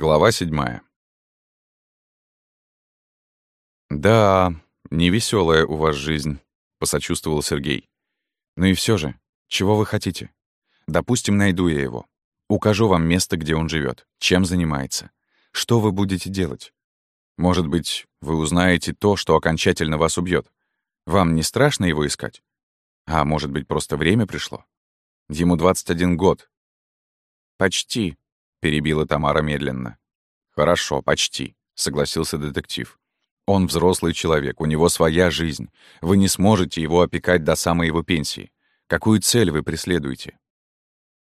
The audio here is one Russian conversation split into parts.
Глава седьмая. «Да, невеселая у вас жизнь», — посочувствовал Сергей. «Ну и все же, чего вы хотите? Допустим, найду я его. Укажу вам место, где он живет, чем занимается. Что вы будете делать? Может быть, вы узнаете то, что окончательно вас убьет. Вам не страшно его искать? А может быть, просто время пришло? Ему 21 год». «Почти», — перебила Тамара медленно. «Хорошо, почти», — согласился детектив. «Он взрослый человек, у него своя жизнь. Вы не сможете его опекать до самой его пенсии. Какую цель вы преследуете?»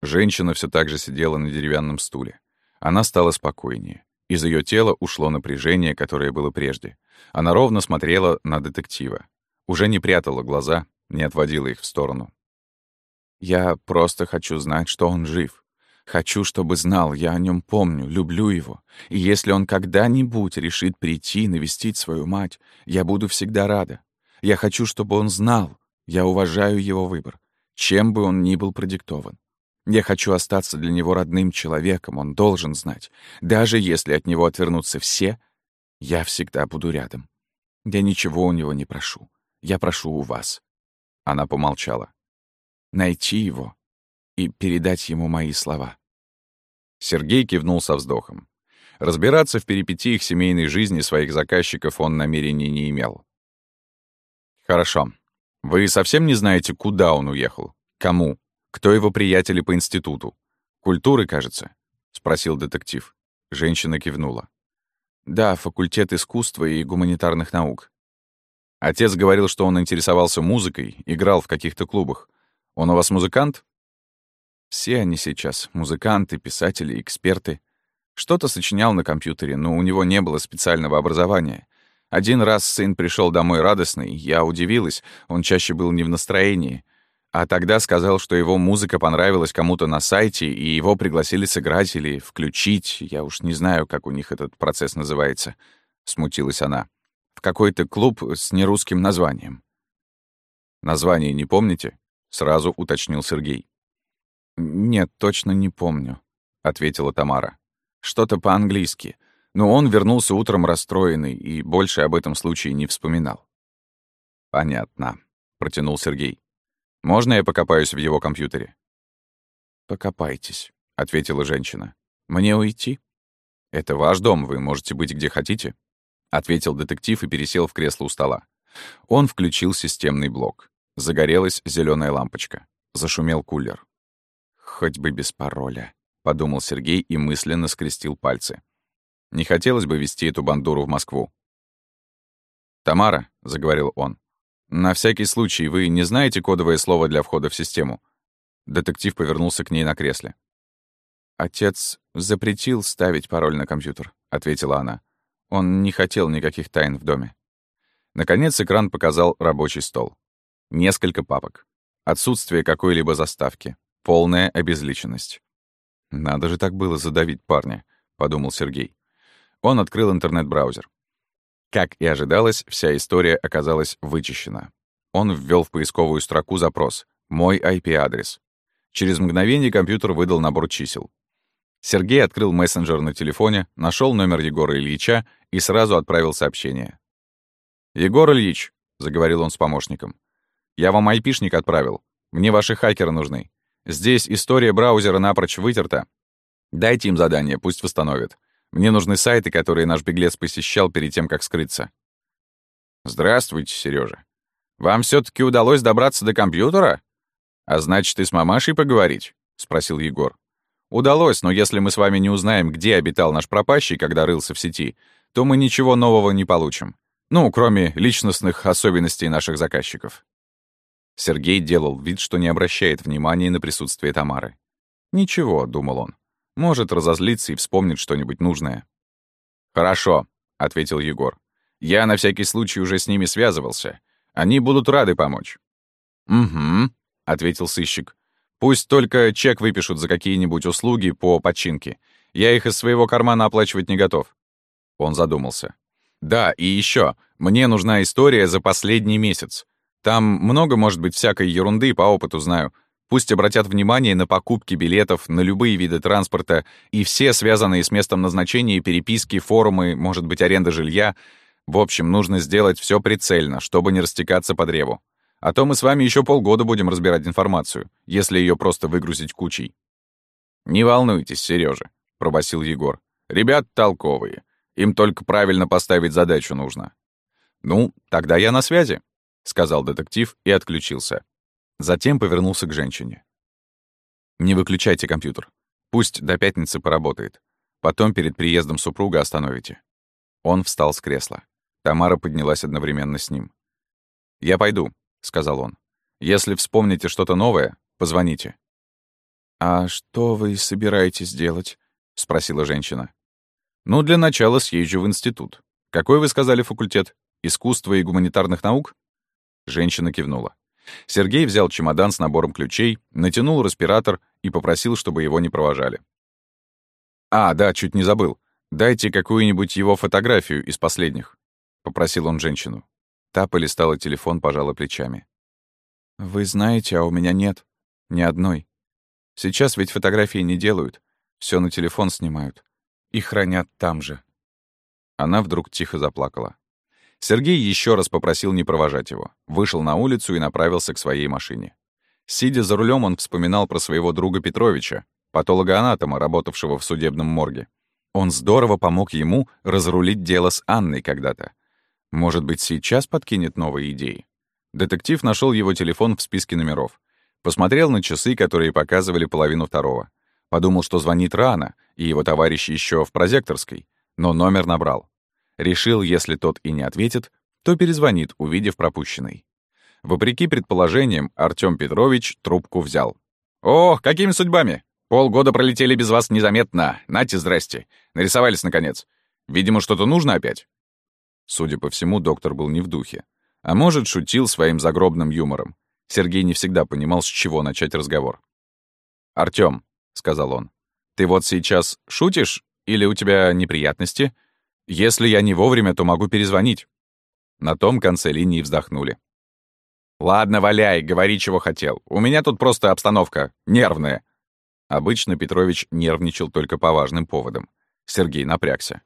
Женщина все так же сидела на деревянном стуле. Она стала спокойнее. Из ее тела ушло напряжение, которое было прежде. Она ровно смотрела на детектива. Уже не прятала глаза, не отводила их в сторону. «Я просто хочу знать, что он жив», Хочу, чтобы знал, я о нем помню, люблю его. И если он когда-нибудь решит прийти навестить свою мать, я буду всегда рада. Я хочу, чтобы он знал, я уважаю его выбор, чем бы он ни был продиктован. Я хочу остаться для него родным человеком, он должен знать. Даже если от него отвернутся все, я всегда буду рядом. Я ничего у него не прошу. Я прошу у вас. Она помолчала. Найти его и передать ему мои слова. Сергей кивнул со вздохом. Разбираться в перипетиях семейной жизни своих заказчиков он намерений не имел. «Хорошо. Вы совсем не знаете, куда он уехал? Кому? Кто его приятели по институту? Культуры, кажется?» — спросил детектив. Женщина кивнула. «Да, факультет искусства и гуманитарных наук». Отец говорил, что он интересовался музыкой, играл в каких-то клубах. Он у вас музыкант? Все они сейчас — музыканты, писатели, эксперты. Что-то сочинял на компьютере, но у него не было специального образования. Один раз сын пришел домой радостный, я удивилась, он чаще был не в настроении. А тогда сказал, что его музыка понравилась кому-то на сайте, и его пригласили сыграть или включить, я уж не знаю, как у них этот процесс называется. Смутилась она. В какой-то клуб с нерусским названием. «Название не помните?» — сразу уточнил Сергей. «Нет, точно не помню», — ответила Тамара. «Что-то по-английски. Но он вернулся утром расстроенный и больше об этом случае не вспоминал». «Понятно», — протянул Сергей. «Можно я покопаюсь в его компьютере?» «Покопайтесь», — ответила женщина. «Мне уйти?» «Это ваш дом, вы можете быть где хотите», — ответил детектив и пересел в кресло у стола. Он включил системный блок. Загорелась зеленая лампочка. Зашумел кулер. «Хоть бы без пароля», — подумал Сергей и мысленно скрестил пальцы. Не хотелось бы вести эту бандуру в Москву. «Тамара», — заговорил он, — «на всякий случай вы не знаете кодовое слово для входа в систему?» Детектив повернулся к ней на кресле. «Отец запретил ставить пароль на компьютер», — ответила она. «Он не хотел никаких тайн в доме». Наконец экран показал рабочий стол. Несколько папок. Отсутствие какой-либо заставки. Полная обезличенность. «Надо же так было задавить парня», — подумал Сергей. Он открыл интернет-браузер. Как и ожидалось, вся история оказалась вычищена. Он ввел в поисковую строку запрос «Мой IP-адрес». Через мгновение компьютер выдал набор чисел. Сергей открыл мессенджер на телефоне, нашел номер Егора Ильича и сразу отправил сообщение. «Егор Ильич», — заговорил он с помощником, — «я вам айпишник отправил. Мне ваши хакеры нужны. Здесь история браузера напрочь вытерта. Дайте им задание, пусть восстановят. Мне нужны сайты, которые наш беглец посещал перед тем, как скрыться. Здравствуйте, Сережа. Вам все таки удалось добраться до компьютера? А значит, и с мамашей поговорить? Спросил Егор. Удалось, но если мы с вами не узнаем, где обитал наш пропащий, когда рылся в сети, то мы ничего нового не получим. Ну, кроме личностных особенностей наших заказчиков. Сергей делал вид, что не обращает внимания на присутствие Тамары. «Ничего», — думал он. «Может разозлиться и вспомнит что-нибудь нужное». «Хорошо», — ответил Егор. «Я на всякий случай уже с ними связывался. Они будут рады помочь». «Угу», — ответил сыщик. «Пусть только чек выпишут за какие-нибудь услуги по починке. Я их из своего кармана оплачивать не готов». Он задумался. «Да, и еще. Мне нужна история за последний месяц. Там много, может быть, всякой ерунды, по опыту знаю. Пусть обратят внимание на покупки билетов, на любые виды транспорта и все связанные с местом назначения переписки, форумы, может быть, аренда жилья. В общем, нужно сделать все прицельно, чтобы не растекаться по древу. А то мы с вами еще полгода будем разбирать информацию, если ее просто выгрузить кучей. «Не волнуйтесь, Сережа, пробасил Егор. «Ребят толковые. Им только правильно поставить задачу нужно». «Ну, тогда я на связи», — сказал детектив и отключился. Затем повернулся к женщине. «Не выключайте компьютер. Пусть до пятницы поработает. Потом перед приездом супруга остановите». Он встал с кресла. Тамара поднялась одновременно с ним. «Я пойду», — сказал он. «Если вспомните что-то новое, позвоните». «А что вы собираетесь делать?» — спросила женщина. «Ну, для начала съезжу в институт. Какой вы сказали факультет? Искусство и гуманитарных наук?» Женщина кивнула. Сергей взял чемодан с набором ключей, натянул респиратор и попросил, чтобы его не провожали. «А, да, чуть не забыл. Дайте какую-нибудь его фотографию из последних», — попросил он женщину. Та полистала телефон, пожала плечами. «Вы знаете, а у меня нет. Ни одной. Сейчас ведь фотографии не делают. все на телефон снимают. И хранят там же». Она вдруг тихо заплакала. Сергей еще раз попросил не провожать его, вышел на улицу и направился к своей машине. Сидя за рулем, он вспоминал про своего друга Петровича, патологоанатома, работавшего в судебном морге. Он здорово помог ему разрулить дело с Анной когда-то. Может быть, сейчас подкинет новые идеи? Детектив нашел его телефон в списке номеров. Посмотрел на часы, которые показывали половину второго. Подумал, что звонит рано, и его товарищ еще в прозекторской, но номер набрал. Решил, если тот и не ответит, то перезвонит, увидев пропущенный. Вопреки предположениям, Артём Петрович трубку взял. «Ох, какими судьбами! Полгода пролетели без вас незаметно. Нате, здрасте. Нарисовались, наконец. Видимо, что-то нужно опять?» Судя по всему, доктор был не в духе. А может, шутил своим загробным юмором. Сергей не всегда понимал, с чего начать разговор. «Артём», — сказал он, — «ты вот сейчас шутишь или у тебя неприятности?» Если я не вовремя, то могу перезвонить». На том конце линии вздохнули. «Ладно, валяй, говори, чего хотел. У меня тут просто обстановка нервная». Обычно Петрович нервничал только по важным поводам. Сергей напрягся.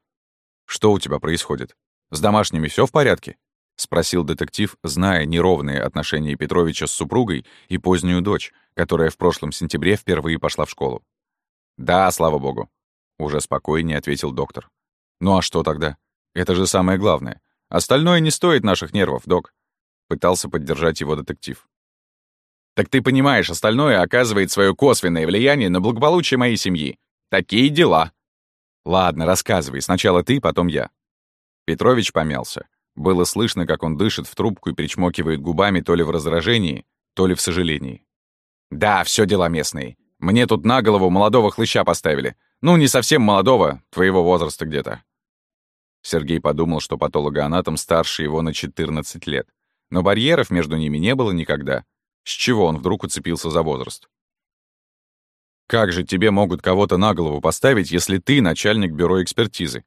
«Что у тебя происходит? С домашними все в порядке?» — спросил детектив, зная неровные отношения Петровича с супругой и позднюю дочь, которая в прошлом сентябре впервые пошла в школу. «Да, слава богу», — уже спокойнее ответил доктор. Ну а что тогда? Это же самое главное. Остальное не стоит наших нервов, док. Пытался поддержать его детектив. Так ты понимаешь, остальное оказывает свое косвенное влияние на благополучие моей семьи. Такие дела. Ладно, рассказывай. Сначала ты, потом я. Петрович помялся. Было слышно, как он дышит в трубку и причмокивает губами то ли в раздражении, то ли в сожалении. «Да, все дела местные. Мне тут на голову молодого хлыща поставили. Ну, не совсем молодого, твоего возраста где-то. Сергей подумал, что патологоанатом старше его на 14 лет. Но барьеров между ними не было никогда. С чего он вдруг уцепился за возраст? «Как же тебе могут кого-то на голову поставить, если ты начальник бюро экспертизы?»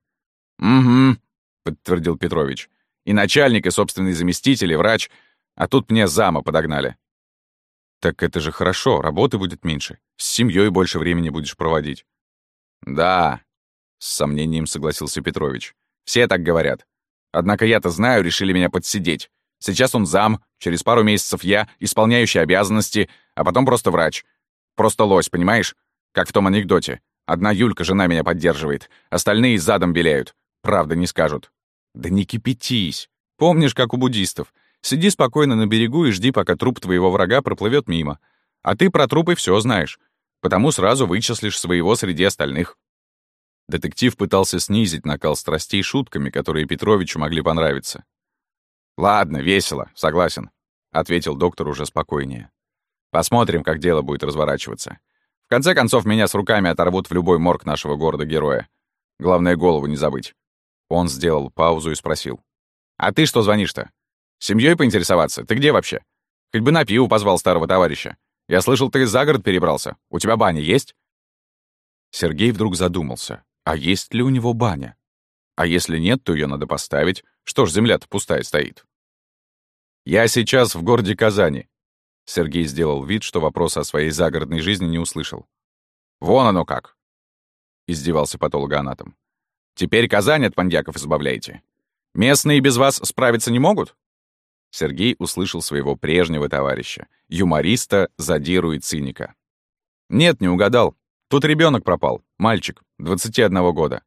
«Угу», — подтвердил Петрович. «И начальник, и собственный заместитель, и врач. А тут мне зама подогнали». «Так это же хорошо, работы будет меньше. С семьей больше времени будешь проводить». «Да», — с сомнением согласился Петрович. «Все так говорят. Однако я-то знаю, решили меня подсидеть. Сейчас он зам, через пару месяцев я, исполняющий обязанности, а потом просто врач. Просто лось, понимаешь? Как в том анекдоте. Одна Юлька, жена меня поддерживает, остальные задом беляют. Правда не скажут. Да не кипятись. Помнишь, как у буддистов. Сиди спокойно на берегу и жди, пока труп твоего врага проплывет мимо. А ты про трупы все знаешь потому сразу вычислишь своего среди остальных». Детектив пытался снизить накал страстей шутками, которые Петровичу могли понравиться. «Ладно, весело, согласен», — ответил доктор уже спокойнее. «Посмотрим, как дело будет разворачиваться. В конце концов, меня с руками оторвут в любой морг нашего города-героя. Главное, голову не забыть». Он сделал паузу и спросил. «А ты что звонишь-то? Семьей поинтересоваться? Ты где вообще? Хоть бы на пиво позвал старого товарища. Я слышал, ты за город перебрался. У тебя баня есть?» Сергей вдруг задумался, а есть ли у него баня? А если нет, то ее надо поставить. Что ж, земля-то пустая стоит. «Я сейчас в городе Казани», Сергей сделал вид, что вопроса о своей загородной жизни не услышал. «Вон оно как!» — издевался патологоанатом. «Теперь Казань от маньяков избавляете. Местные без вас справиться не могут?» Сергей услышал своего прежнего товарища, юмориста, задиру и циника. «Нет, не угадал. Тут ребенок пропал. Мальчик, 21 года».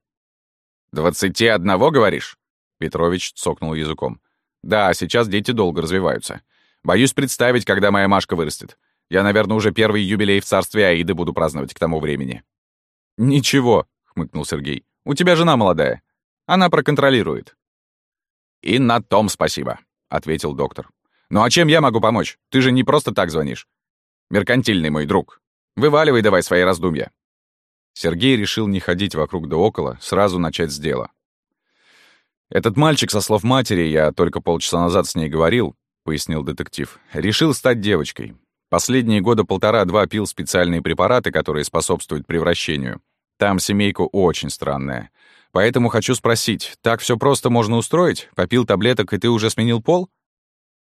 «Двадцати одного, говоришь?» Петрович цокнул языком. «Да, сейчас дети долго развиваются. Боюсь представить, когда моя Машка вырастет. Я, наверное, уже первый юбилей в царстве Аиды буду праздновать к тому времени». «Ничего», — хмыкнул Сергей. «У тебя жена молодая. Она проконтролирует». «И на том спасибо», — ответил доктор. «Ну а чем я могу помочь? Ты же не просто так звонишь. Меркантильный мой друг. Вываливай давай свои раздумья». Сергей решил не ходить вокруг да около, сразу начать с дела. «Этот мальчик, со слов матери, я только полчаса назад с ней говорил, — пояснил детектив, — решил стать девочкой. Последние года полтора-два пил специальные препараты, которые способствуют превращению. Там семейка очень странная. Поэтому хочу спросить, так все просто можно устроить? Попил таблеток, и ты уже сменил пол?»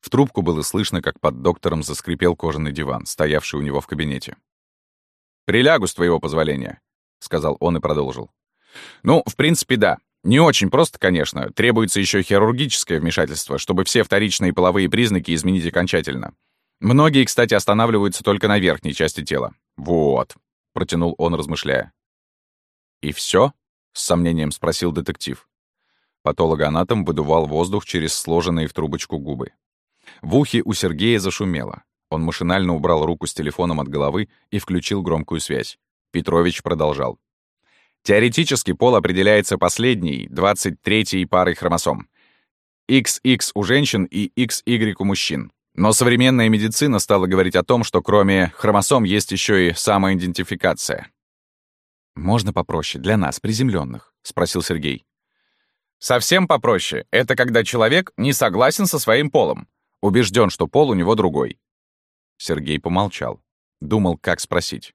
В трубку было слышно, как под доктором заскрипел кожаный диван, стоявший у него в кабинете. «Прилягу, с твоего позволения», — сказал он и продолжил. «Ну, в принципе, да. Не очень просто, конечно. Требуется еще хирургическое вмешательство, чтобы все вторичные половые признаки изменить окончательно. Многие, кстати, останавливаются только на верхней части тела. Вот, протянул он, размышляя. И все? С сомнением спросил детектив. Патологоанатом выдувал воздух через сложенные в трубочку губы. В ухе у Сергея зашумело. Он машинально убрал руку с телефоном от головы и включил громкую связь. Петрович продолжал. Теоретически пол определяется последней, 23-й парой хромосом. XX у женщин и XY у мужчин. Но современная медицина стала говорить о том, что кроме хромосом есть еще и самоидентификация. «Можно попроще, для нас, приземленных? спросил Сергей. «Совсем попроще. Это когда человек не согласен со своим полом. Убежден, что пол у него другой». Сергей помолчал. Думал, как спросить.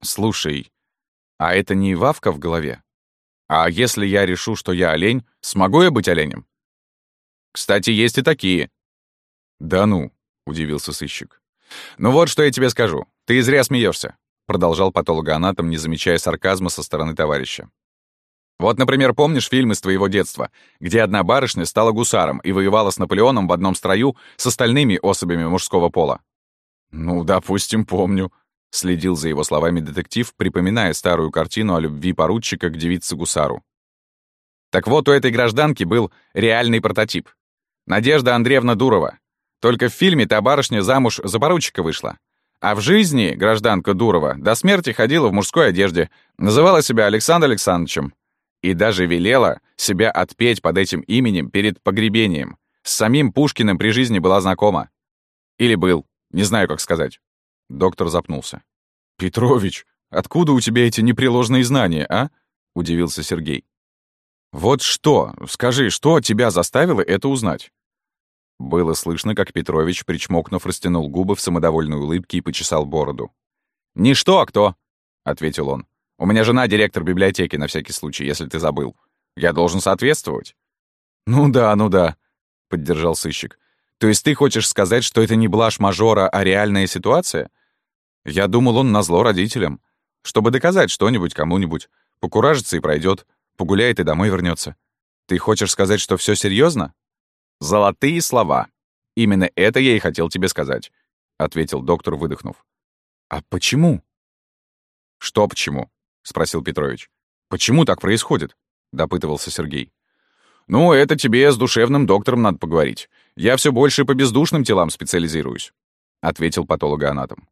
«Слушай, а это не Вавка в голове? А если я решу, что я олень, смогу я быть оленем? Кстати, есть и такие. Да ну, удивился сыщик. Ну вот что я тебе скажу. Ты зря смеешься, продолжал патологоанатом, не замечая сарказма со стороны товарища. Вот, например, помнишь фильм из твоего детства, где одна барышня стала гусаром и воевала с Наполеоном в одном строю с остальными особями мужского пола? Ну, допустим, помню, Следил за его словами детектив, припоминая старую картину о любви поручика к девице-гусару. Так вот, у этой гражданки был реальный прототип. Надежда Андреевна Дурова. Только в фильме та барышня замуж за поручика вышла. А в жизни гражданка Дурова до смерти ходила в мужской одежде, называла себя Александром Александровичем и даже велела себя отпеть под этим именем перед погребением. С самим Пушкиным при жизни была знакома. Или был, не знаю, как сказать. Доктор запнулся. «Петрович, откуда у тебя эти непреложные знания, а?» — удивился Сергей. «Вот что, скажи, что тебя заставило это узнать?» Было слышно, как Петрович, причмокнув, растянул губы в самодовольной улыбке и почесал бороду. «Не что, а кто?» — ответил он. «У меня жена директор библиотеки, на всякий случай, если ты забыл. Я должен соответствовать». «Ну да, ну да», — поддержал сыщик. «То есть ты хочешь сказать, что это не блажь мажора, а реальная ситуация?» Я думал, он назло родителям. Чтобы доказать что-нибудь кому-нибудь. Покуражится и пройдет, погуляет и домой вернется. Ты хочешь сказать, что все серьезно? Золотые слова. Именно это я и хотел тебе сказать, ответил доктор, выдохнув. А почему? Что почему? спросил Петрович. Почему так происходит? допытывался Сергей. «Ну, это тебе с душевным доктором надо поговорить. Я все больше по бездушным телам специализируюсь», — ответил патологоанатом.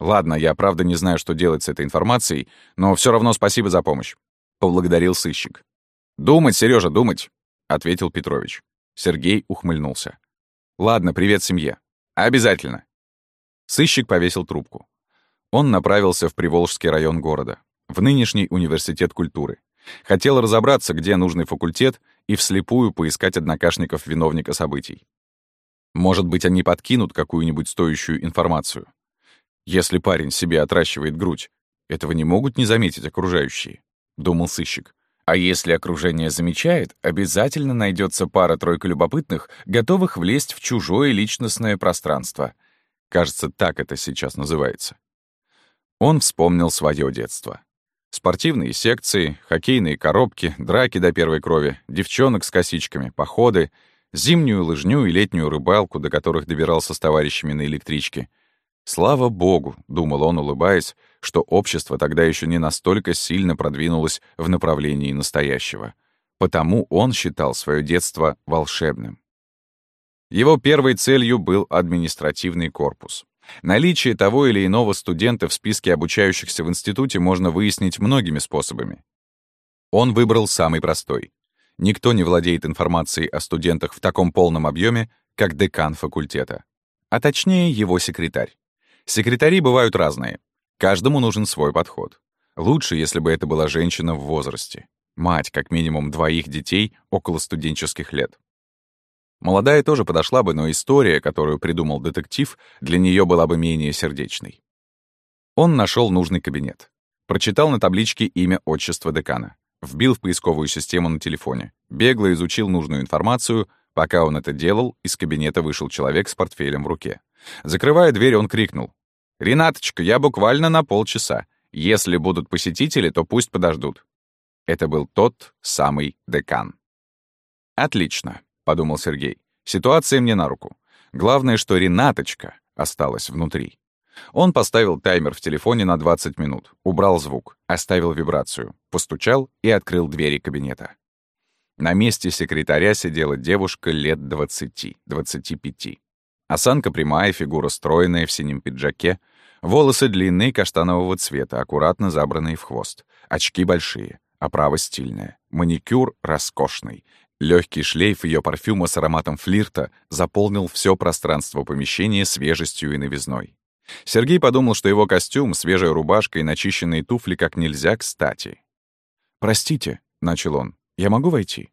«Ладно, я правда не знаю, что делать с этой информацией, но все равно спасибо за помощь», — поблагодарил сыщик. «Думать, Сережа, думать», — ответил Петрович. Сергей ухмыльнулся. «Ладно, привет семье. Обязательно». Сыщик повесил трубку. Он направился в Приволжский район города, в нынешний университет культуры. Хотел разобраться, где нужный факультет, и вслепую поискать однокашников виновника событий. Может быть, они подкинут какую-нибудь стоящую информацию. Если парень себе отращивает грудь, этого не могут не заметить окружающие, — думал сыщик. А если окружение замечает, обязательно найдется пара-тройка любопытных, готовых влезть в чужое личностное пространство. Кажется, так это сейчас называется. Он вспомнил свое детство. Спортивные секции, хоккейные коробки, драки до первой крови, девчонок с косичками, походы, зимнюю лыжню и летнюю рыбалку, до которых добирался с товарищами на электричке. Слава богу, думал он, улыбаясь, что общество тогда еще не настолько сильно продвинулось в направлении настоящего. Потому он считал свое детство волшебным. Его первой целью был административный корпус. Наличие того или иного студента в списке обучающихся в институте можно выяснить многими способами. Он выбрал самый простой. Никто не владеет информацией о студентах в таком полном объеме, как декан факультета. А точнее, его секретарь. Секретари бывают разные. Каждому нужен свой подход. Лучше, если бы это была женщина в возрасте. Мать, как минимум, двоих детей около студенческих лет. Молодая тоже подошла бы, но история, которую придумал детектив, для нее была бы менее сердечной. Он нашел нужный кабинет. Прочитал на табличке имя отчества декана. Вбил в поисковую систему на телефоне. Бегло изучил нужную информацию. Пока он это делал, из кабинета вышел человек с портфелем в руке. Закрывая дверь, он крикнул. «Ренаточка, я буквально на полчаса. Если будут посетители, то пусть подождут». Это был тот самый декан. «Отлично», — подумал Сергей. «Ситуация мне на руку. Главное, что Ренаточка осталась внутри». Он поставил таймер в телефоне на 20 минут, убрал звук, оставил вибрацию, постучал и открыл двери кабинета. На месте секретаря сидела девушка лет 20-25. Осанка прямая, фигура стройная в синем пиджаке, волосы длинные, каштанового цвета, аккуратно забранные в хвост, очки большие, оправа стильная, маникюр роскошный. Легкий шлейф ее парфюма с ароматом флирта заполнил все пространство помещения свежестью и новизной. Сергей подумал, что его костюм, свежая рубашка и начищенные туфли как нельзя кстати. «Простите», — начал он, — «я могу войти?»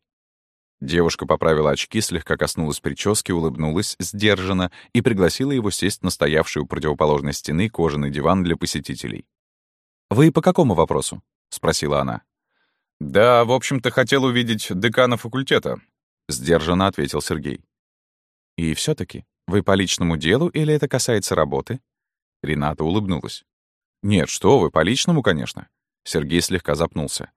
Девушка поправила очки, слегка коснулась прически, улыбнулась сдержанно и пригласила его сесть на стоявший у противоположной стены кожаный диван для посетителей. «Вы по какому вопросу?» — спросила она. «Да, в общем-то, хотел увидеть декана факультета», — сдержанно ответил Сергей. «И все таки вы по личному делу или это касается работы?» Рената улыбнулась. «Нет, что вы, по личному, конечно». Сергей слегка запнулся.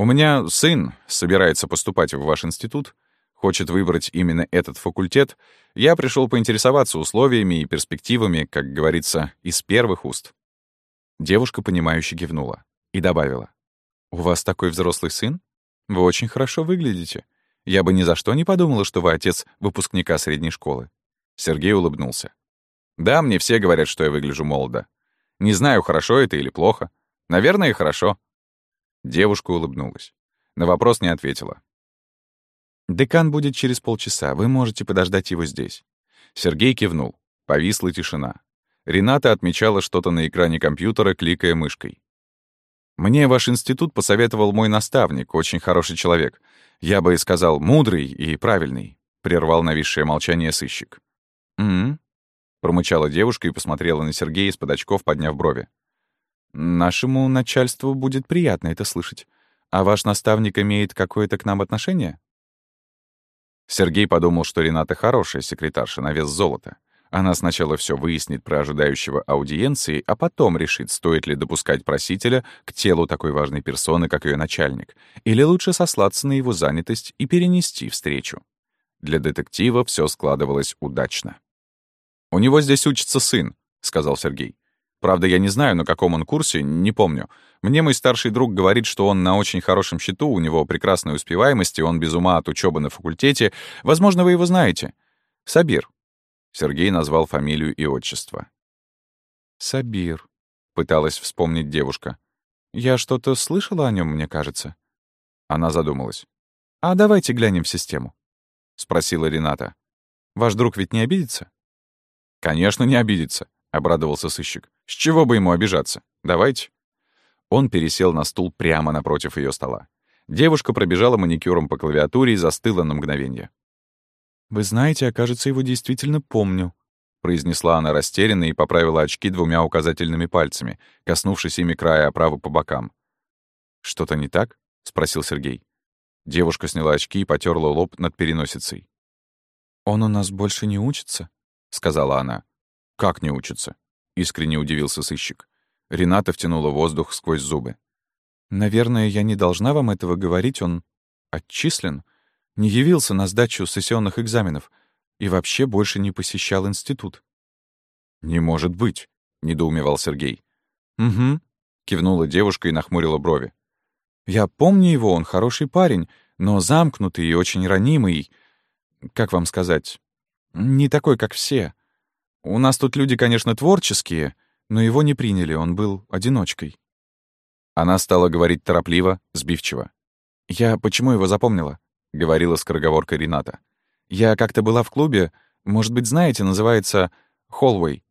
У меня сын собирается поступать в ваш институт, хочет выбрать именно этот факультет. Я пришел поинтересоваться условиями и перспективами, как говорится, из первых уст». Девушка, понимающе кивнула и добавила. «У вас такой взрослый сын? Вы очень хорошо выглядите. Я бы ни за что не подумала, что вы отец выпускника средней школы». Сергей улыбнулся. «Да, мне все говорят, что я выгляжу молодо. Не знаю, хорошо это или плохо. Наверное, хорошо. Девушка улыбнулась. На вопрос не ответила. «Декан будет через полчаса. Вы можете подождать его здесь». Сергей кивнул. Повисла тишина. Рената отмечала что-то на экране компьютера, кликая мышкой. «Мне ваш институт посоветовал мой наставник, очень хороший человек. Я бы сказал, мудрый и правильный», — прервал нависшее молчание сыщик. «М-м-м», промычала девушка и посмотрела на Сергея из-под очков, подняв брови. Нашему начальству будет приятно это слышать. А ваш наставник имеет какое-то к нам отношение? Сергей подумал, что Рената хорошая секретарша на вес золота. Она сначала все выяснит про ожидающего аудиенции, а потом решит, стоит ли допускать просителя к телу такой важной персоны, как ее начальник, или лучше сослаться на его занятость и перенести встречу. Для детектива все складывалось удачно. «У него здесь учится сын», — сказал Сергей. Правда, я не знаю, на каком он курсе, не помню. Мне мой старший друг говорит, что он на очень хорошем счету, у него прекрасная успеваемость, и он без ума от учебы на факультете. Возможно, вы его знаете. Сабир. Сергей назвал фамилию и отчество. «Сабир», — пыталась вспомнить девушка. «Я что-то слышала о нем, мне кажется». Она задумалась. «А давайте глянем в систему», — спросила Рената. «Ваш друг ведь не обидится?» «Конечно, не обидится», — обрадовался сыщик. «С чего бы ему обижаться? Давайте». Он пересел на стул прямо напротив ее стола. Девушка пробежала маникюром по клавиатуре и застыла на мгновение. «Вы знаете, я, кажется, его действительно помню», — произнесла она растерянно и поправила очки двумя указательными пальцами, коснувшись ими края оправы по бокам. «Что-то не так?» — спросил Сергей. Девушка сняла очки и потерла лоб над переносицей. «Он у нас больше не учится?» — сказала она. «Как не учится?» — искренне удивился сыщик. Рената втянула воздух сквозь зубы. «Наверное, я не должна вам этого говорить, он отчислен, не явился на сдачу сессионных экзаменов и вообще больше не посещал институт». «Не может быть», — недоумевал Сергей. «Угу», — кивнула девушка и нахмурила брови. «Я помню его, он хороший парень, но замкнутый и очень ранимый. Как вам сказать? Не такой, как все. У нас тут люди, конечно, творческие, но его не приняли, он был одиночкой». Она стала говорить торопливо, сбивчиво. «Я почему его запомнила?» — говорила скороговоркой Рената. «Я как-то была в клубе, может быть, знаете, называется «Холлвей».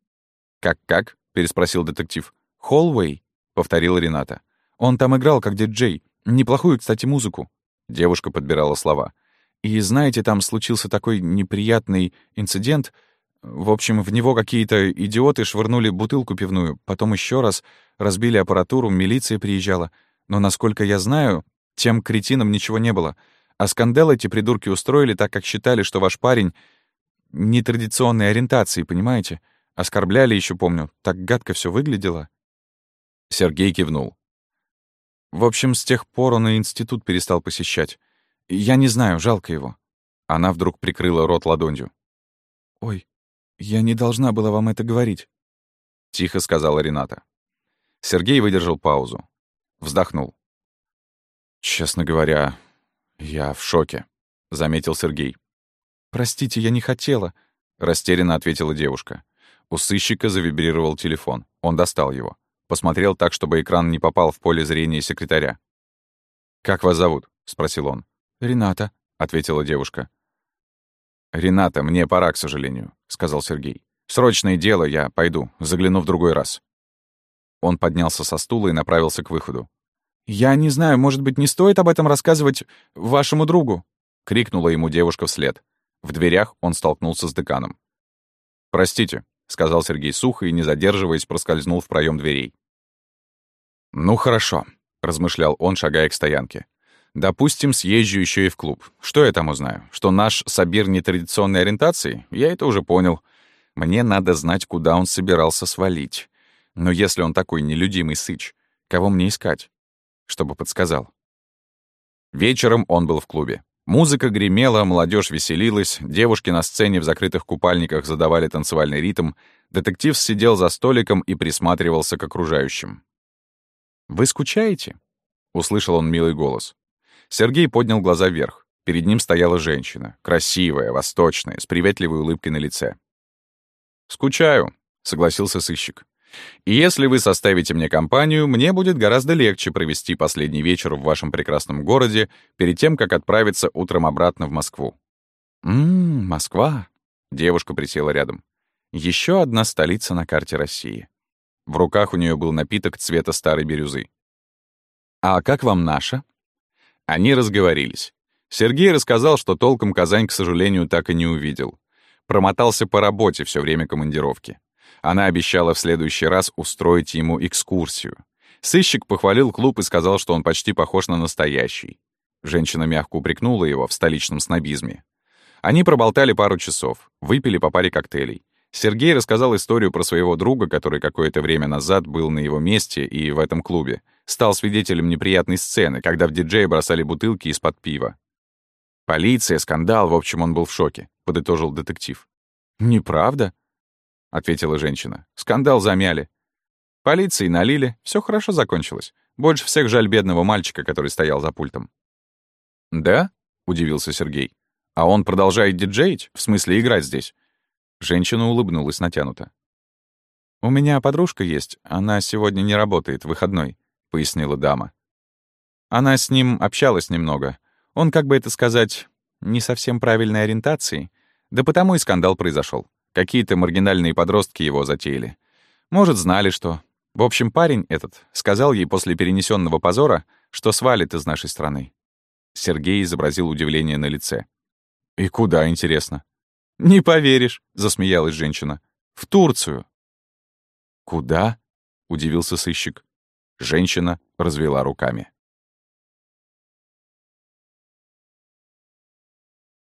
«Как-как?» — переспросил детектив. «Холлвей», — повторила Рената. «Он там играл как диджей. Неплохую, кстати, музыку». Девушка подбирала слова. «И знаете, там случился такой неприятный инцидент. В общем, в него какие-то идиоты швырнули бутылку пивную, потом еще раз разбили аппаратуру, милиция приезжала. Но, насколько я знаю, тем кретинам ничего не было. А скандал эти придурки устроили так, как считали, что ваш парень нетрадиционной ориентации, понимаете? Оскорбляли еще, помню. Так гадко все выглядело. Сергей кивнул. В общем, с тех пор он и институт перестал посещать. Я не знаю, жалко его. Она вдруг прикрыла рот ладонью. «Ой, я не должна была вам это говорить», — тихо сказала Рената. Сергей выдержал паузу. Вздохнул. «Честно говоря, я в шоке», — заметил Сергей. «Простите, я не хотела», — растерянно ответила девушка. У сыщика завибрировал телефон. Он достал его. Посмотрел так, чтобы экран не попал в поле зрения секретаря. «Как вас зовут?» — спросил он. «Рената», — ответила девушка. «Рената, мне пора, к сожалению», — сказал Сергей. «Срочное дело, я пойду, загляну в другой раз». Он поднялся со стула и направился к выходу. «Я не знаю, может быть, не стоит об этом рассказывать вашему другу?» — крикнула ему девушка вслед. В дверях он столкнулся с деканом. «Простите», — сказал Сергей сухо и, не задерживаясь, проскользнул в проем дверей. «Ну хорошо», — размышлял он, шагая к стоянке. «Допустим, съезжу еще и в клуб. Что я там узнаю? Что наш Сабир нетрадиционной ориентации? Я это уже понял. Мне надо знать, куда он собирался свалить. Но если он такой нелюдимый сыч, кого мне искать? Чтобы подсказал». Вечером он был в клубе. Музыка гремела, молодежь веселилась, девушки на сцене в закрытых купальниках задавали танцевальный ритм, детектив сидел за столиком и присматривался к окружающим. «Вы скучаете?» — услышал он милый голос. Сергей поднял глаза вверх. Перед ним стояла женщина, красивая, восточная, с приветливой улыбкой на лице. «Скучаю», — согласился сыщик. И если вы составите мне компанию, мне будет гораздо легче провести последний вечер в вашем прекрасном городе перед тем, как отправиться утром обратно в Москву. «Ммм, Москва!» — девушка присела рядом. Еще одна столица на карте России. В руках у нее был напиток цвета старой бирюзы. «А как вам наша?» Они разговорились. Сергей рассказал, что толком Казань, к сожалению, так и не увидел. Промотался по работе все время командировки. Она обещала в следующий раз устроить ему экскурсию. Сыщик похвалил клуб и сказал, что он почти похож на настоящий. Женщина мягко упрекнула его в столичном снобизме. Они проболтали пару часов, выпили по паре коктейлей. Сергей рассказал историю про своего друга, который какое-то время назад был на его месте и в этом клубе. Стал свидетелем неприятной сцены, когда в диджея бросали бутылки из-под пива. «Полиция, скандал, в общем, он был в шоке», — подытожил детектив. «Неправда?» — ответила женщина. «Скандал замяли. Полиции налили, все хорошо закончилось. Больше всех жаль бедного мальчика, который стоял за пультом». «Да?» — удивился Сергей. «А он продолжает диджеить? В смысле, играть здесь?» Женщина улыбнулась натянуто. «У меня подружка есть, она сегодня не работает, выходной», — пояснила дама. Она с ним общалась немного. Он, как бы это сказать, не совсем правильной ориентации. Да потому и скандал произошел. Какие-то маргинальные подростки его затеяли. Может, знали что. В общем, парень этот сказал ей после перенесенного позора, что свалит из нашей страны. Сергей изобразил удивление на лице. «И куда, интересно?» «Не поверишь», — засмеялась женщина. «В Турцию». «Куда?» — удивился сыщик. Женщина развела руками.